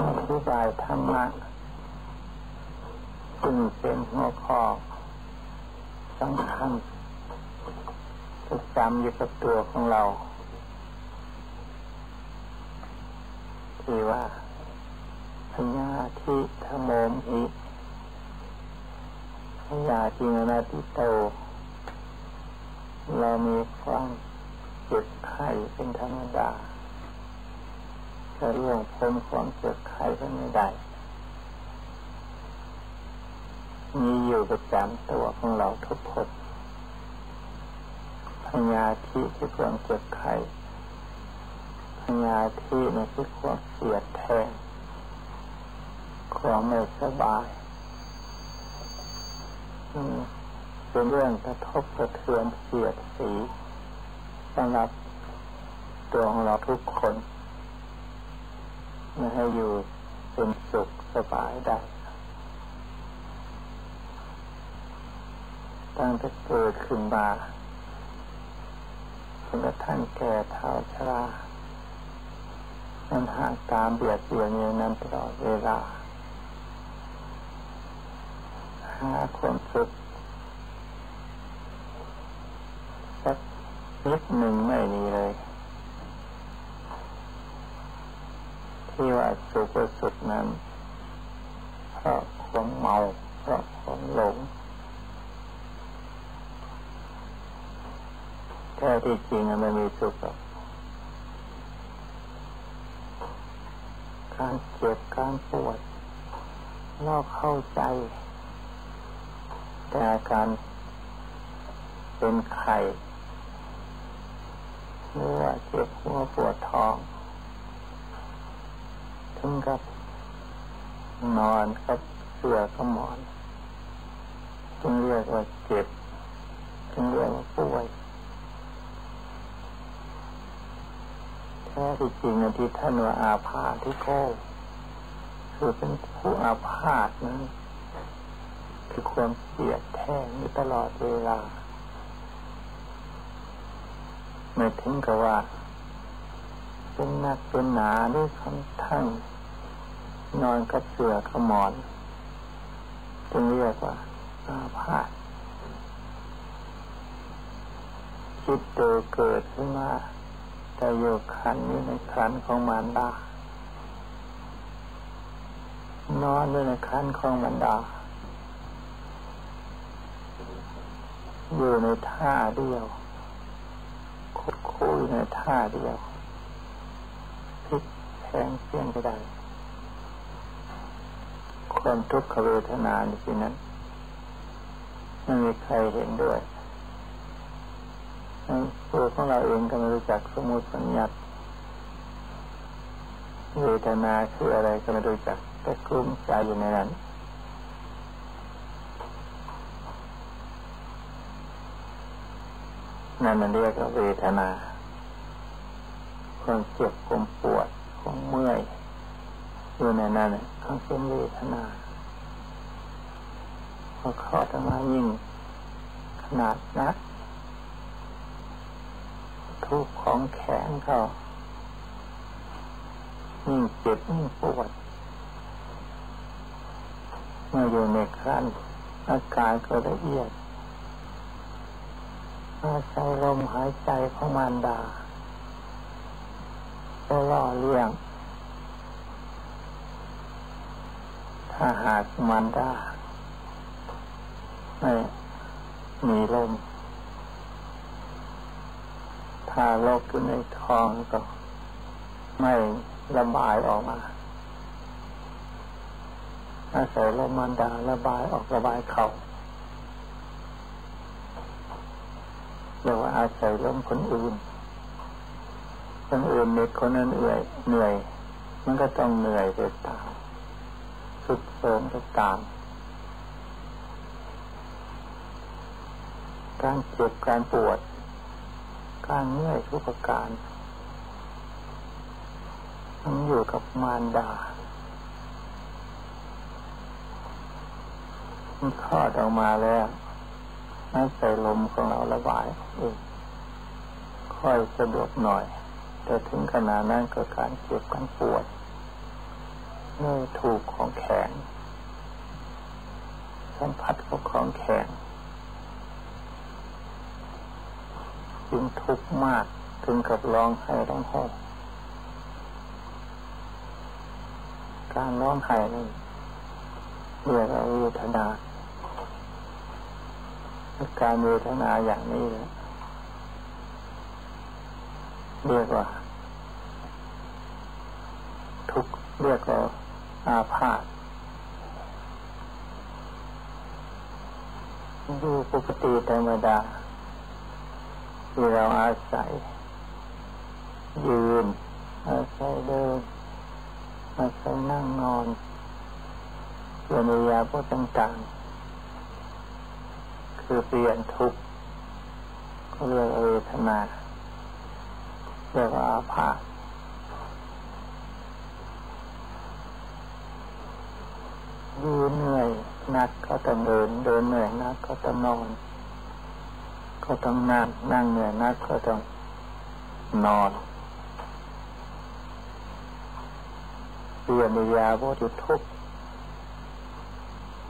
อธิบายธรรมะซึ่งเป็นหัวข้อสำคัญประจำอยู่กับตัวของเรา ที่ว่าพญาทิธโมมิพญาจิงนาติโต เรามีความเจ็บไข้เป็นธรรมดา จะเรื่องพ้นความเจ็บไข้ก็ไม่ได้ มีอยู่ประจำตัวของเราทุกคนพญาธิคือความเจ็บไข้พญาธินี่ความเสียดแทงความไม่สบายเป็นเรื่องกระทบกระเทือนเสียดสีสำหรับตัวของเราทุกคน ให้อยู่เป็นสุขสบายได้ตั้งแต่เกิดขึ้นมาจนกระทั่งแก่เท่าชรามันห่างตามเบียดเบียนอย่างนั้นตลอดเวลา หาความสุขสักนิดหนึ่งไม่มีเลย ที่ว่าสุขสุขนั้นเพราะความเมาเพราะความหลงแท้ที่จริงมันมีสุขการเจ็บการปวดเราเข้าใจ แต่อาการเป็นไข้หรือว่าเจ็บหัวปวดท้อง ถึงกับ นอนกับเสือกับหมอนจึงเรียกว่าเจ็บจึงเรียกว่าป่วยแท้ที่จริงที่ท่านว่าอาพาธที่โกคือเป็นผู้อาพาธนั้นคือความเสียดแทงอยู่ตลอดเวลาไม่ถึงกับว่าเป็นนักเป็นหนาด้วยคำทั้ง นอนกับเสือขมอนจึงเรียกว่าอาพาธคิดโดยเกิดขึ้นมาแต่อยู่ขันอยู่ในขันของมารดานอนอยู่ในขันของมารดา อยู่ในท่าเดียวคุดคุยในท่าเดียวพลิกแพงเพี้ยนก็ได้ ความทุกขเวทนาในที่นั้นไม่มีใครเห็นด้วยตัวของเราเองก็ไม่รู้จักสมุติสัญญาเวทนาคืออะไรก็ไม่รู้จักแต่กลุ้มใจอยู่ในนั้นนั่นมันเรียกว่าเวทนาความเจ็บความปวดความเมื่อย อยู่ในนั้นทั้งเป็นเวทนาพอเข้าธรรมายิ่งขนาดนักทุกของแข็งเขายิ่งเจ็บยิ่งปวดเมื่ออยู่ในขั้นอาการก็ละเอียดอาศัยลมหายใจของมารดาก็ล่อเลี้ยง ถ้าหากมารดาไม่มีลมถ้าโรคอยู่ในท้องก็ไม่ระบายออกมาอาศัยลมมันดาระบายออกระบายเขาเรียกว่าอาศัยลมคนอื่น คนอื่นเด็กคนนั้นเอื่อยเหนื่อย มันก็ต้องเหนื่อยไปตาม สุดเสริมไปตามการเจ็บการปวด การเมื่อยทุกประการมันอยู่กับมารดามันคลอดออกมาแล้วนั่นใส่ลมของเราระบายเองค่อยสะดวกหน่อย แต่ถึงขนาดนั้นก็การเจ็บการปวด มือถูกของแข็งสัมผัสกับของแข็งจึงทุกข์มากถึงกับร้องไห้ร้องไห้การร้องไห้นี่เรียกว่าเวทนาการเวทนาอย่างนี้เรียกว่าทุกเรียกว่า อาพาธดูปกติธรรมดา ที่เราอาศัย ยืน อาศัยเดิน อาศัยนั่งนอนเพื่อนยาพวกต่างๆ คือเปลี่ยนทุกข์เรียกเวทนาเรียกว่าอาภาษ ยืนเหนื่อยนักก็ต้องเดินเดินเหนื่อยนักก็ต้องนอน ก็ต้องนั่งนั่งเหนื่อยนักก็ต้องนอนเปลี่ยนยาบททุก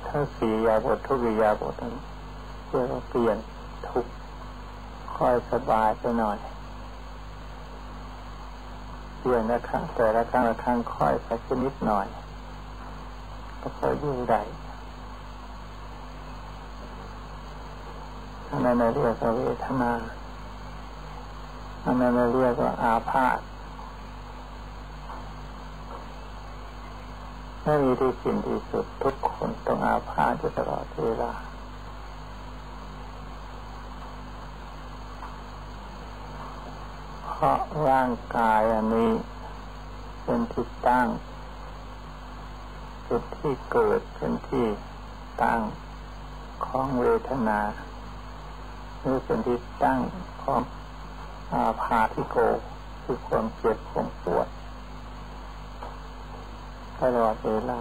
ถ้าสี่ยาบททุกยาบทนั้นเพื่อเปลี่ยนทุกค่อยสบายไปหน่อยเปลี่ยนละครั้งแต่ละครั้งละครั้งค่อยสักนิดหน่อย ก็ค่อยอยู่ได้อันนั้นเรียกว่าเวทนาอันนั้นเรียกว่าอาพาธไม่มีที่สิ้นที่สุดทุกคนต้องอาพาธตลอดเวลาเพราะร่างกายอันนี้เป็นที่ตั้ง จุดที่เกิดเป็นที่ตั้งของเวทนาหรือเป็นที่ตั้งของอาพาธิโกคือความเจ็บความปวดตลอดเวลา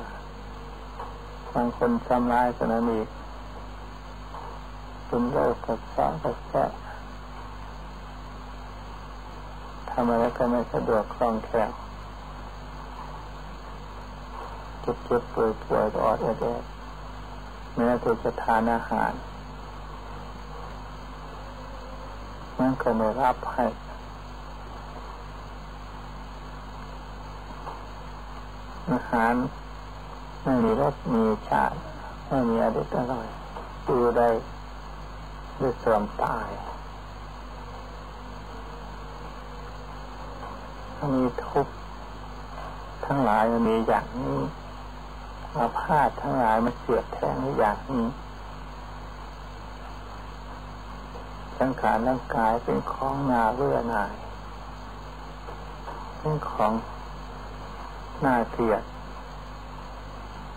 บางคนทำลายสนามีเป็นโรคกระสากระแสะทำอะไรก็ไม่สะดวกคล่องแคล่ว เจ็บเจ็บป่วยป่วยออดแอดแม้แต่จะทานอาหารมันก็ไม่รับให้อาหารไม่มีรสมีชาติไม่มีอริดอร่อยดูได้ด้วยส่วนตายมีทุกข์ทั้งหลายมีอย่างนี้ อาพาธทั้งหลายมันเสียดแทงอย่างนี้สังขารร่างกายเป็นของนาเรื่อนาย เป็นของน่าเกลียด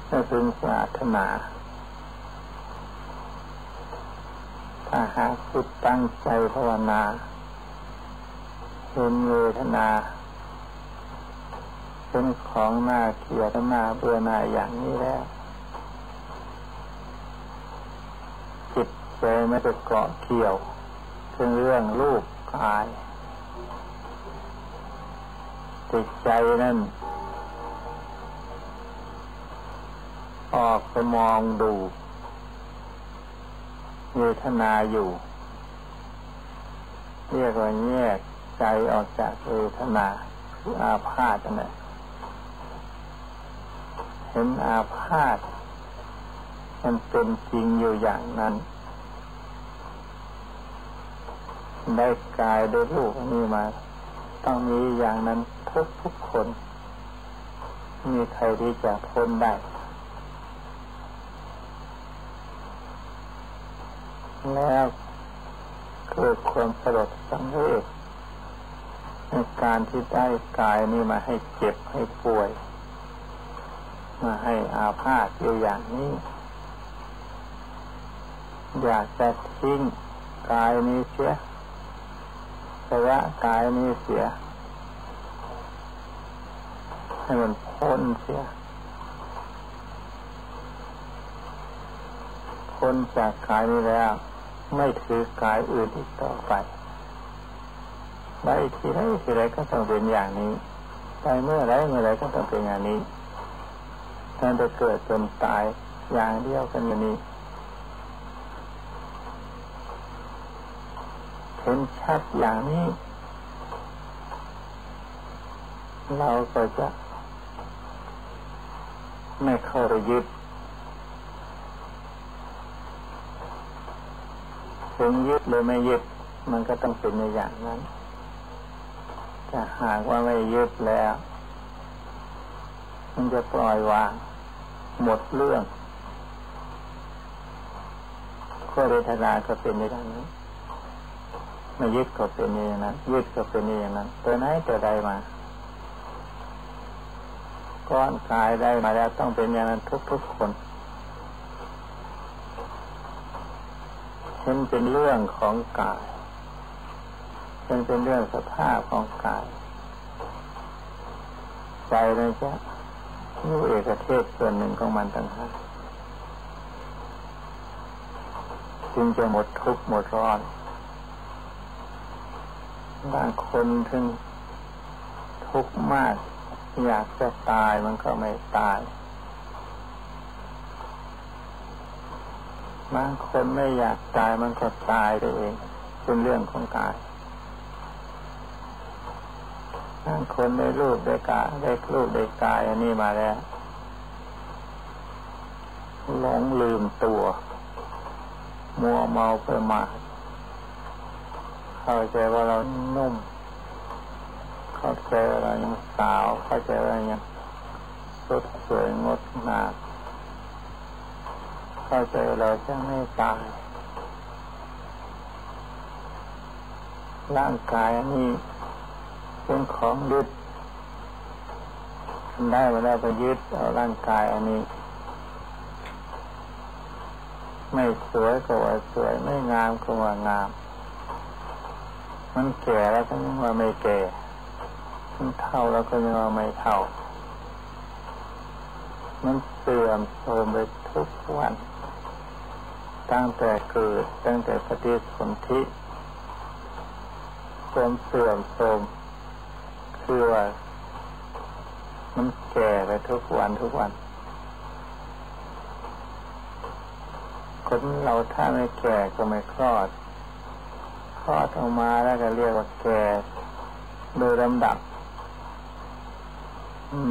ไม่พึงปรารถนาถ้าหากจิตตั้งใจภาวนาเห็นเวทนา เป็นของน่าเกลียดน่าเบื่อหน่ายอย่างนี้แล้ว จิตใจไม่ไปเกาะเกี่ยวเป็นเรื่องรูปกายจิตใจนั่น ออกไปมองดูเวทนาอยู่เรียกว่าแยกใจออกจากเวทนาคืออาพาธนั่น ห็นอาพาธมันเป็นจริงอยู่อย่างนั้น ได้กายได้รูปนี้มา ต้องมีอย่างนั้นทุกทุกคน มีใครที่จะพ้นได้ แล้วเกิดความสลดสังเวชในการที่ได้กายนี้มาให้เจ็บให้ป่วย มาให้อาพาธอยู่อย่างนี้ อยากจะทิ้งกายนี้เสียสละกายนี้เสีย ให้มันพ้นเสียพ้นจากกายนี้แล้ว ไม่ถือกายอื่นอีกต่อไปไปทีไรทีไรก็ต้องเป็นอย่างนี้ ไปเมื่อไรเมื่อไรก็ต้องเป็นอย่างนี้ ตั้งแต่เกิดจนตายอย่างเดียวกันอย่างนี้เห็นชัดอย่างนี้ เราก็จะไม่เข้าไปยึดถึงยึดหรือไม่ยึด มันก็ต้องเป็นในอย่างนั้นถ้าหากว่าไม่ยึดแล้ว มันจะปล่อยวางหมดเรื่องก็เวทนาก็เป็นอย่างนั้นไม่ยึดก็เป็นอย่างนั้นยึดก็เป็นอย่างนั้นตัวไหนตัวใดมาก้อนกายได้มาแล้วต้องเป็นอย่างนั้นทุกๆคนเช่นเป็นเรื่องของกายเช่นเป็นเรื่องสภาพของกาย ใจนะจ๊ะ รู้เอกเทศส่วนหนึ่งของมันต่างหากจึงจะหมดทุกข์หมดร้อนบางคนถึงทุกข์มาก อยากจะตายมันก็ไม่ตายบางคนไม่อยากตายมันก็ตายไปเองเป็นเรื่องของกาย คนได้รูปได้กายได้รูปได้กายอันนี้มาแล้วหลงลืมตัว มัวเมาประมาทเข้าใจว่าเรานุ่ม เข้าใจอะไรายังสาว เข้าใจอะไรยังสดสวยงดงามเข้าใจเราจะไม่ตายร่างกายนี้ เป็นของยึดได้มาได้ไปยึดเอาร่างกายอันนี้ ไม่สวยก็ว่าสวยไม่งามก็ว่างาม มันแก่แล้วก็ยังว่าไม่แก่มันเท่าแล้วก็ยังว่าไม่เท่า มันเสื่อมโทรมไปทุกวัน ตั้งแต่เกิดตั้งแต่ปฏิสนธิความเสื่อมโทรม คือว่ามันแก่ไปทุกวันทุกวัน คนเราถ้าไม่แก่ก็ไม่คลอด คลอดออกมาแล้วก็เรียกว่าแก่ โดยลำดับ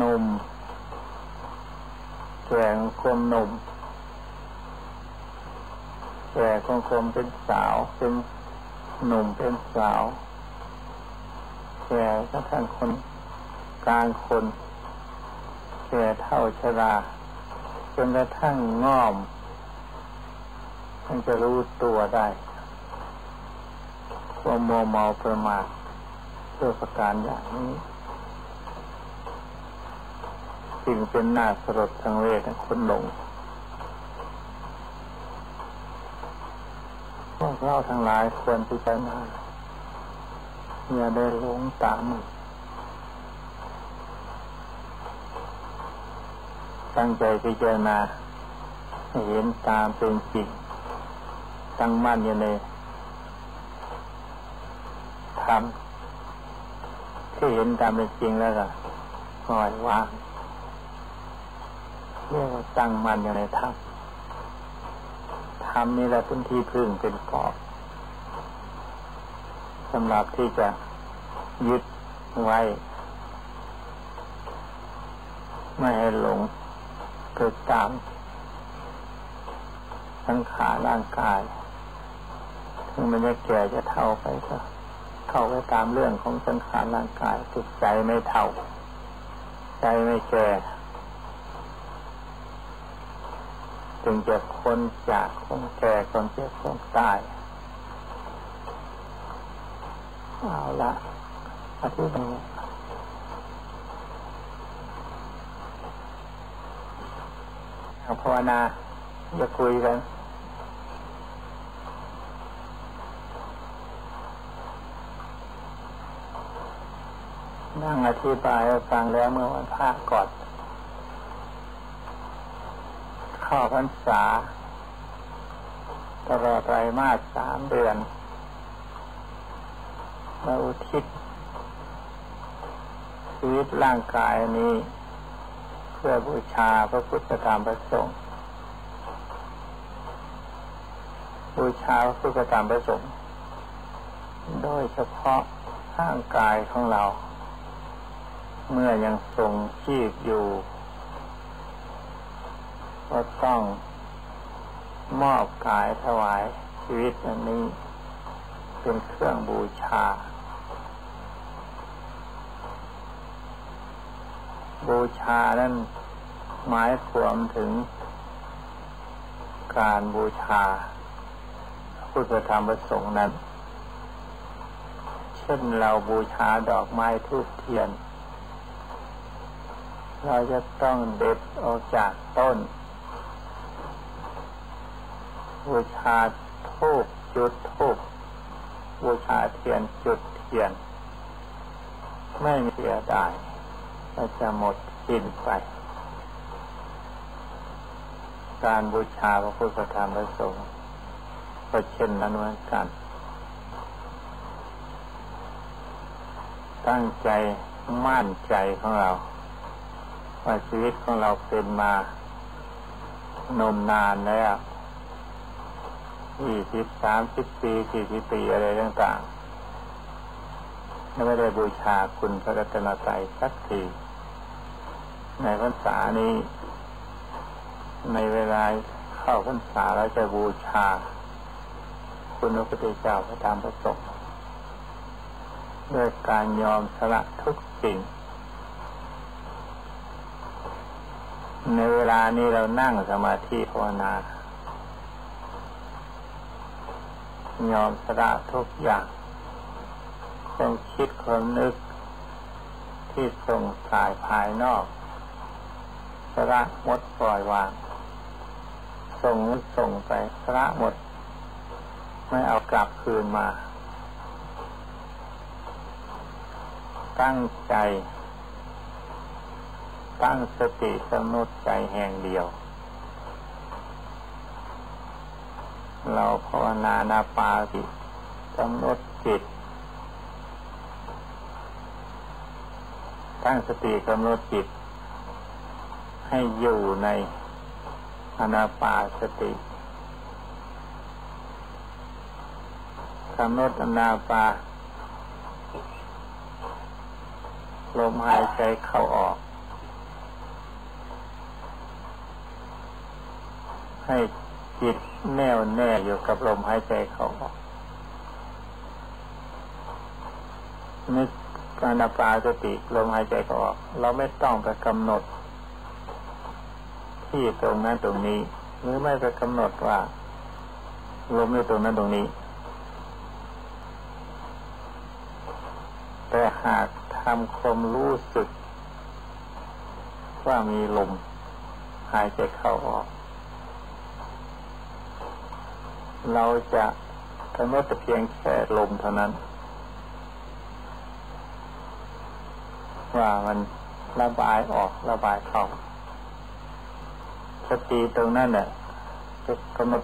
นมแก่ของคนนมแก่ของคนเป็นสาวเป็นหนุ่มเป็นสาว แก่กระทั่งคนกลางคนแก่เท่าชราจนกระทั่งง่อมมันจะรู้ตัวได้ว่ามัวเมาประมาทเพื่อประการอย่างนี้จึงเป็นหน้าสลดทางเวทคนหลงพวกเราทั้งหลายควรพิจารณา อย่าได้หลงตามตั้งใจพิจารณาเห็นตามเป็นจริงตั้งมั่นอยู่ในธรรมที่เห็นตามเป็นจริงแล้วก็ปล่อยวางเรียกว่าตั้งมั่นอยู่ในธรรมธรรมนี่แหละเป็นที่พึ่งเป็นเกาะ สำหรับที่จะยึดไว้ ไม่ให้หลงเกิดตามสังขารร่างกายถึงมันจะแก่จะเท่าไปก็เท่าไปตามเรื่องของสังขารร่างกายจิตใจไม่เท่า ใจไม่แก่จึงจะพ้นจากคนแก่คนเจ็บคนตาย เอาละอธิบายภาวนาจะคุยกันนั่งอธิบายฟังแล้วเมื่อวันพระก่อนเข้าพรรษาตลอดไตรมาสสามเดือน มาอุทิศชีวิตร่างกายนี้เพื่อพื่อบูชาพระพุทธธรรมพระสงฆ์บูชาพระพุทธธรรมพระสงฆ์โดยเฉพาะร่างกายของเรา เมื่อยังทรงชีพอยู่ ก็ต้องมอบกายถวายชีวิตอันนี้ เป็นเครื่องบูชา บูชานั้นหมายความถึงการบูชาพุทธธรรมประสงค์นั้น เช่นเราบูชาดอกไม้ทูบเทียน เราจะต้องเด็ดออกจากต้น บูชาทูบจุดทูบบูชาเทียนจุดเทียน ไม่มีเสียดาย ก็จะหมดสิ้นไป การบูชาพระพุทธธรรมพระสงฆ์ก็เช่นนั้นเหมือนกัน ตั้งใจมั่นใจของเรา ว่าชีวิตของเราเป็นมานมนานแล้วยี่สิบสามสิบปีสี่สิบปีอะไรต่างๆไม่ได้บูชาคุณพระรัตนตรัยสักที ในพรรษานี้ ในเวลาเข้าพรรษาเราจะบูชา คุณพระพุทธเจ้าพระธรรมพระสงฆ์ด้วยการยอมสละทุกสิ่ง ในเวลานี้เรานั่งสมาธิภาวนายอมสละทุกอย่างต้องคิดความนึกที่ส่งสายภายนอก สละหมดปล่อยวาง ส่งส่งไปสละหมด ไม่เอากลับคืนมา ตั้งใจ ตั้งสติสนุดใจแห่งเดียว เราภาวนานาปาสิกำหนดจิตตั้งสติกำหนดจิต ให้อยู่ในอนาปาสติกำหนดอนาปาลมหายใจเข้าออก ให้จิตแน่วแน่อยู่กับลมหายใจเข้าออกนึกอนาปาสติลมหายใจเข้าออก เราไม่ต้องไปกำหนด ที่ตรงนั้นตรงนี้ หรือไม่ไปกำหนดว่าลมอยู่ตรงนั้นตรงนี้ แต่หากทำความรู้สึก ว่ามีลมหายใจเข้าออก เราจะกำหนดเพียงแค่ลมเท่านั้น ว่ามันระบายออกระบายเข้า สติตรงนั้นเนี่ยจะกำหนด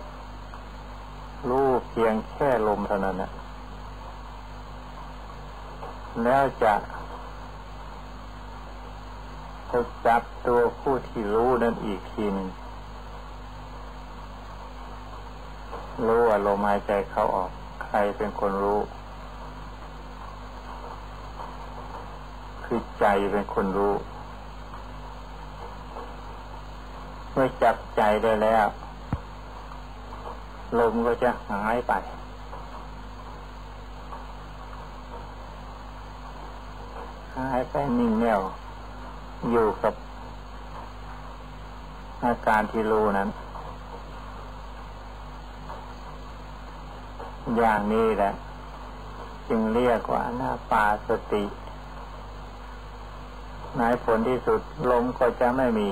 รู้เพียงแค่ลมเท่านั้นนะแล้วจะจะจับตัวผู้ที่รู้นั่นอีกทีหนึ่งรู้ว่าลมหายใจเข้าออก ใครเป็นคนรู้ คือใจเป็นคนรู้ เมื่อจับใจได้แล้ว ลมก็จะหายไป หายไปนิ่งแน่วอยู่กับอาการที่รู้นั้น อย่างนี้แหละ จึงเรียกว่าหน้าปาสติในผลที่สุดลมก็จะไม่มี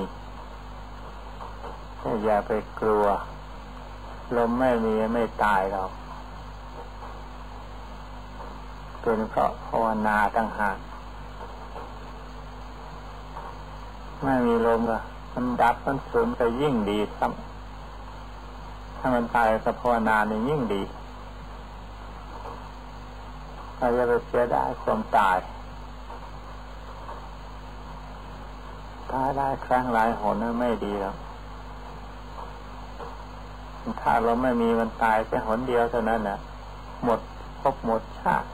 อย่าไปกลัว ลมไม่มีไม่ตายเราเป็นเพราะภาวนาตั้งหากไม่มีลมก็มันดับมันสูญไปยิ่งดีครับถ้ามันตายกับภาวนาเนี่ยยิ่งดีเราจะไปเสียไดายความตายตตายหลายครั้งหลายหนนั้นไม่ดีแล้ว ถ้าเราไม่มีมันตายแค่หนเดียวเท่านั้นนะหมดพบหมดชาติ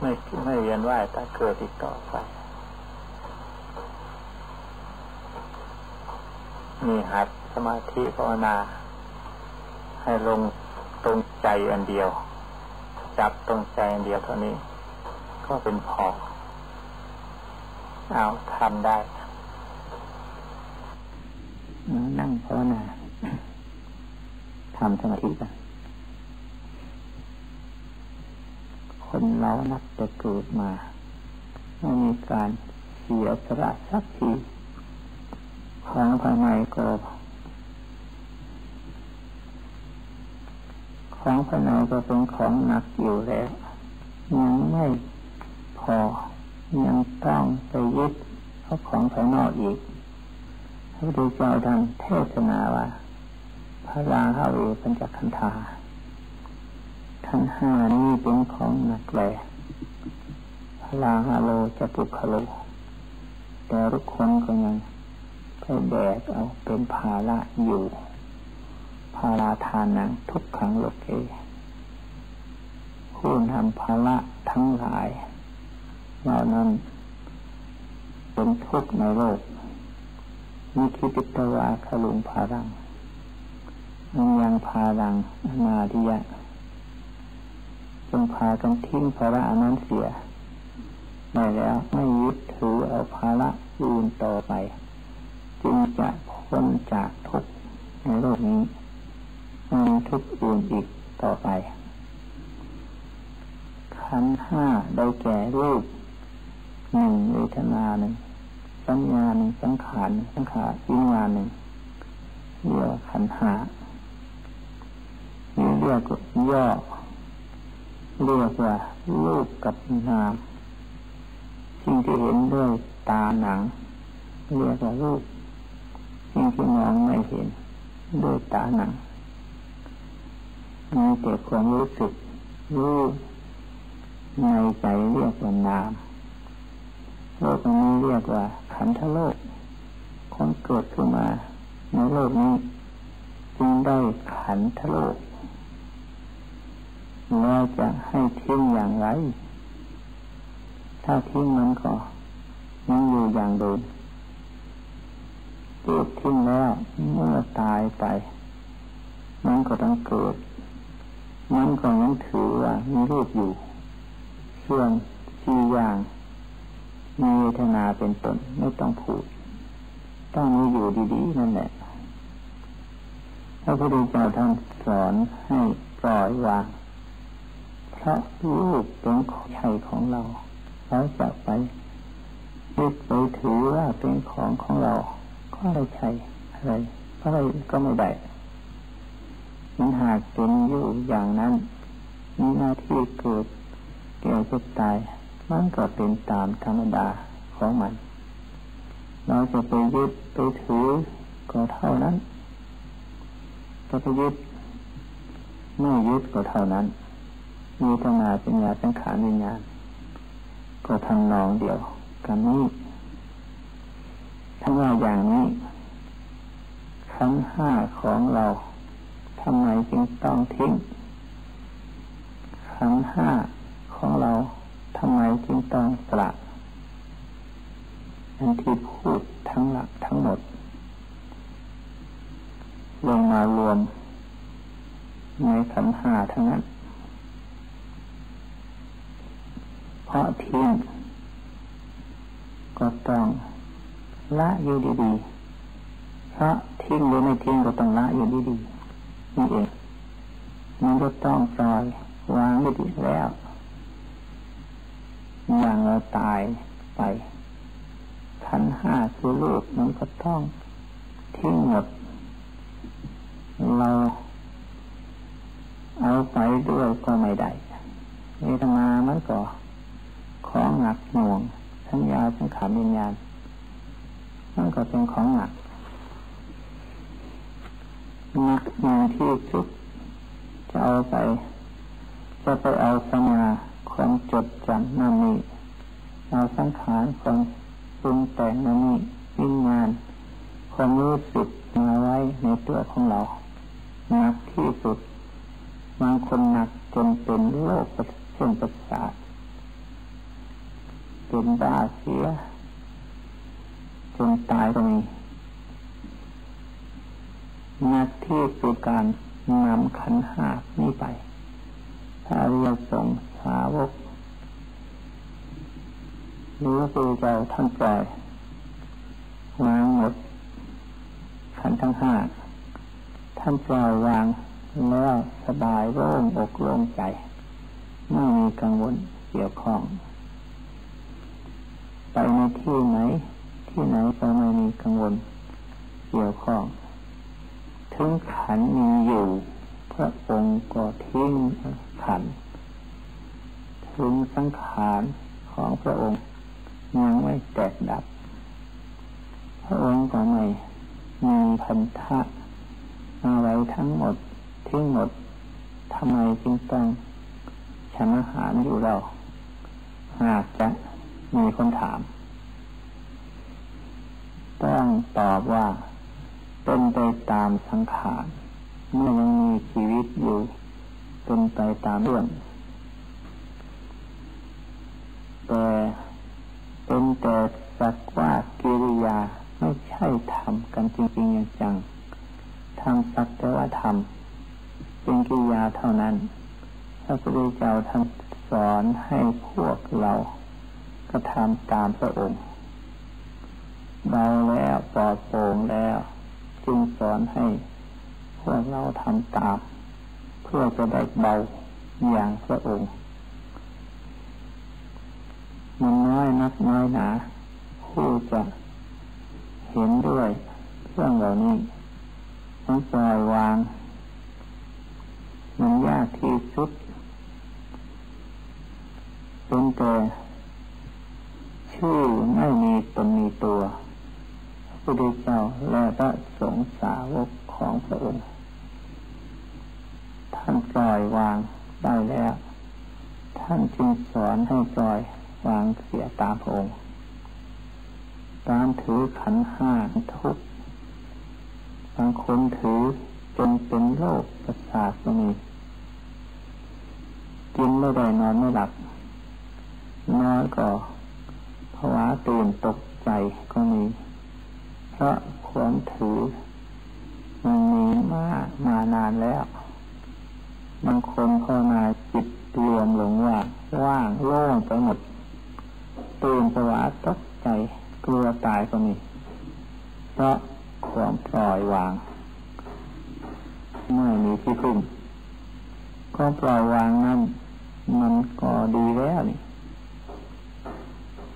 ไม่ไม่เวียนว่ายแต่เกิดอีกต่อไปมีหัดสมาธิภาวนา ให้ลงตรงใจอันเดียว จับตรงใจอันเดียวเท่านี้ ก็เป็นพอเอาทำได้ นั่งภาวนาำสมาธิกันคนเรานับแต่เกิดมาไม่มีการเสียสละสักทีของภายในก็ของภายในก็เป็นของหนักอยู่แล้วยังไม่พอยังต้องไปยึดเอาของภายนอกอีกพระพุทธเจ้าท่านเทศนาว่า พระราหาเวปัญจคันธาทั้งห้านี้เป็นของหนักแหลพลาฮาโลจะปุคโลแต่ทุกคนก็ยังไปแบกเอาเป็นภาระอยู่ ภาราทานังทุกขังโลกเกผู้ทำภาระทั้งหลายเหล่านั้นเป็นทุกข์ในโลกมีคิปิตวาขลุงภารัง ยังภารังอนาทิยะจงพากันทิ้งภาระนั้นเสียได้แล้วไม่ยึดถือเอาภาระอื่นต่อไป จึงจะพ้นจากทุกข์ในโลกนี้ไม่มีทุกข์อื่นอีกต่อไป ขันห้าได้แก่รูปหนึ่งเวทนาหนึ่งสัญญาหนึ่งสังขารสังขารวิญญาณหนึ่งเรียกขันห้า เรียกย่อเรียกว่ารูปกับนามสิ่งที่เห็นด้วยตาหนัง เรียกว่ารูปสิ่งที่มองไม่เห็นด้วยตาหนังมีแต่ความรู้สึกรู้ในใจเรียกว่านามโลกนี้เรียกว่าขันธโลกคนเกิดขึ้นมาในโลกนี้จึงได้ขันธโลก แล้วจะให้ทิ้งอย่างไร ถ้าทิ้งมันก็ยังอยู่อย่างเดิมเกิดทิ้งแล้วเมื่อตายไป มันก็ต้องเกิด มันก็ยังถือว่ามีรูปอยู่ส่วนสี่อย่าง มีเวทนาเป็นต้นไม่ต้องพูดต้องมีอยู่ดีๆนั่นแหละพระพุทธเจ้าท่านสอนให้ปล่อยวาง พราะรูปเป็นของใช่ของเราเราจะไปยึดไปถือว่าเป็นของของเรา ก็ไม่ใช่อะไรเพราะอะไรก็ไม่ได้มันหากเป็นอยู่อย่างนั้นมีหน้าที่เกิดเกี่ยวกับตาย มันก็เป็นตามธรรมดาของมัน เราจะไปยึดไปถือก็เท่านั้นจะไปยึดไม่ยึดก็เท่านั้น มีธรรมาปัญญาสังขารวิญญาณก็ทำนองเดียวกันนี้ถ้าว่าอย่างนี้ขั้งห้าของเราทำไมจึงต้องทิ้งขั้งห้าของเราทำไมจึงต้องสละอันที่พูดทั้งหลักทั้งหมดลงมารวมในขันห้าทั้งนั้น เพราะทิ้งก็ต้องละอยู่ดีๆเพราะทิ้งหรือไม่ทิ้งก็ต้องละอยู่ดีๆนี่เองมันก็ต้องปล่อยวางอยู่ดีแล้วอย่างเราตายไปขันห้าคือลูกมันก็ต้องทิ้งหมดเราเอาไปด้วยก็ไม่ได้เวทนามันก็ ของหนักหน่วงสัญญาสังขารวิญญาณนั่นก็เป็นของหนักหนักอย่างที่สุดจะเอาไป จะไปเอาสัญญาความจดจำนั่นนี่เอาสังขารความปรุงแต่งนันนี่วิญญาณความรู้สึกมาไว้ในตัวของเราหนักที่สุดบางคนหนักจนเป็นโรคเส้นประสาท เป็นบ้าเสีย จนตายก็มีหนักที่สุดการนำขันหานี้ไปถ้าเรียกสงสาวกรู้ตัวเราท่านปล่อยวางหมดขันทั้งห้าท่านปล่อยวางแล้วสบายโล่งอกโล่งใจ ไม่มีกังวลเกี่ยวข้อง ในที่ไหน ที่ไหนก็ไม่มีกังวลเกี่ยวข้อง ถึงขันมีอยู่ พระองค์ก็ทิ้งขัน ถึงสังขารของพระองค์ยังไม่แตกดับ พระองค์ก็ไม่มีพันธะมาไวทั้งหมดทิ้งหมดทำไมจึงต้องฉันอาหารอยู่เราหากจะ มีคนถาม ต้องตอบว่า เป็นไปตามสังขารเมื่อยังมีชีวิตอยู่เป็นไปตามเรื่องแต่เป็นแต่สักว่ากิริยาไม่ใช่ทำกันจริงๆอย่างจังทำสักแต่ว่าทำเป็นกิริยาเท่านั้นพระพุทธเจ้าท่านสอนให้พวกเรา ก็ทำตามพระองค์เบาแล้วปลอดโปร่งแล้ว จึงสอนให้พวกเราทำตาม เพื่อจะได้เบาอย่างพระองค์มันน้อยนักน้อยหนาผู้จะเห็นด้วยเรื่องเหล่านี้ต้องปล่อยวาง มันยากที่สุดเป็นแต่ ชื่อไม่มีตนมีตัวพระพุทธเจ้าและพระสงฆ์สาวกของพระองค์ท่านปล่อยวางได้แล้ว ท่านจึงสอนให้ปล่อยวางเสียตามพระองค์การถือขันห้าทุกบางคนถือจนเป็นโรคประสาทก็มีกินไม่ได้นอนไม่หลับนอนก็ ภาวะตื่นตกใจก็มี เพราะความถือมันมีมามานานแล้ว บางคนภาวนาจิตรวมหลงว่าว่างโล่งไปหมดตื่นภาวะตกใจกลัวตายก็มี เพราะความปล่อยวางไม่มีที่พึ่งก็ปล่อยวางนั้นมันก็ดีแล้วนี่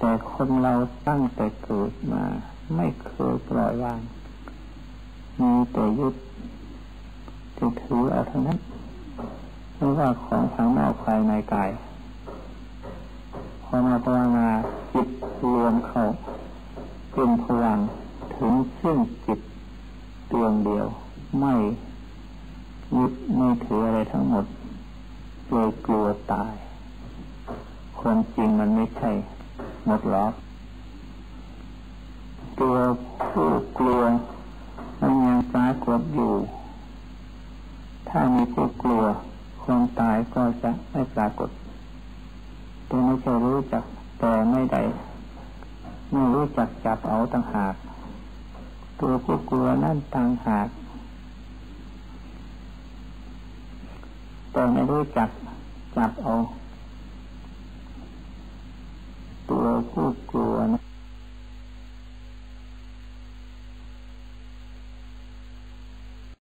แต่คนเราตั้งแต่เกิดมา ไม่เคยปล่อยวาง มีแต่ยึดจะถือเอาทั้งนั้นไม่ว่าของภายนอกภายในกายพอมาภาวนาจิตรวมเข้าเป็นพลังถึงซึ่งจิต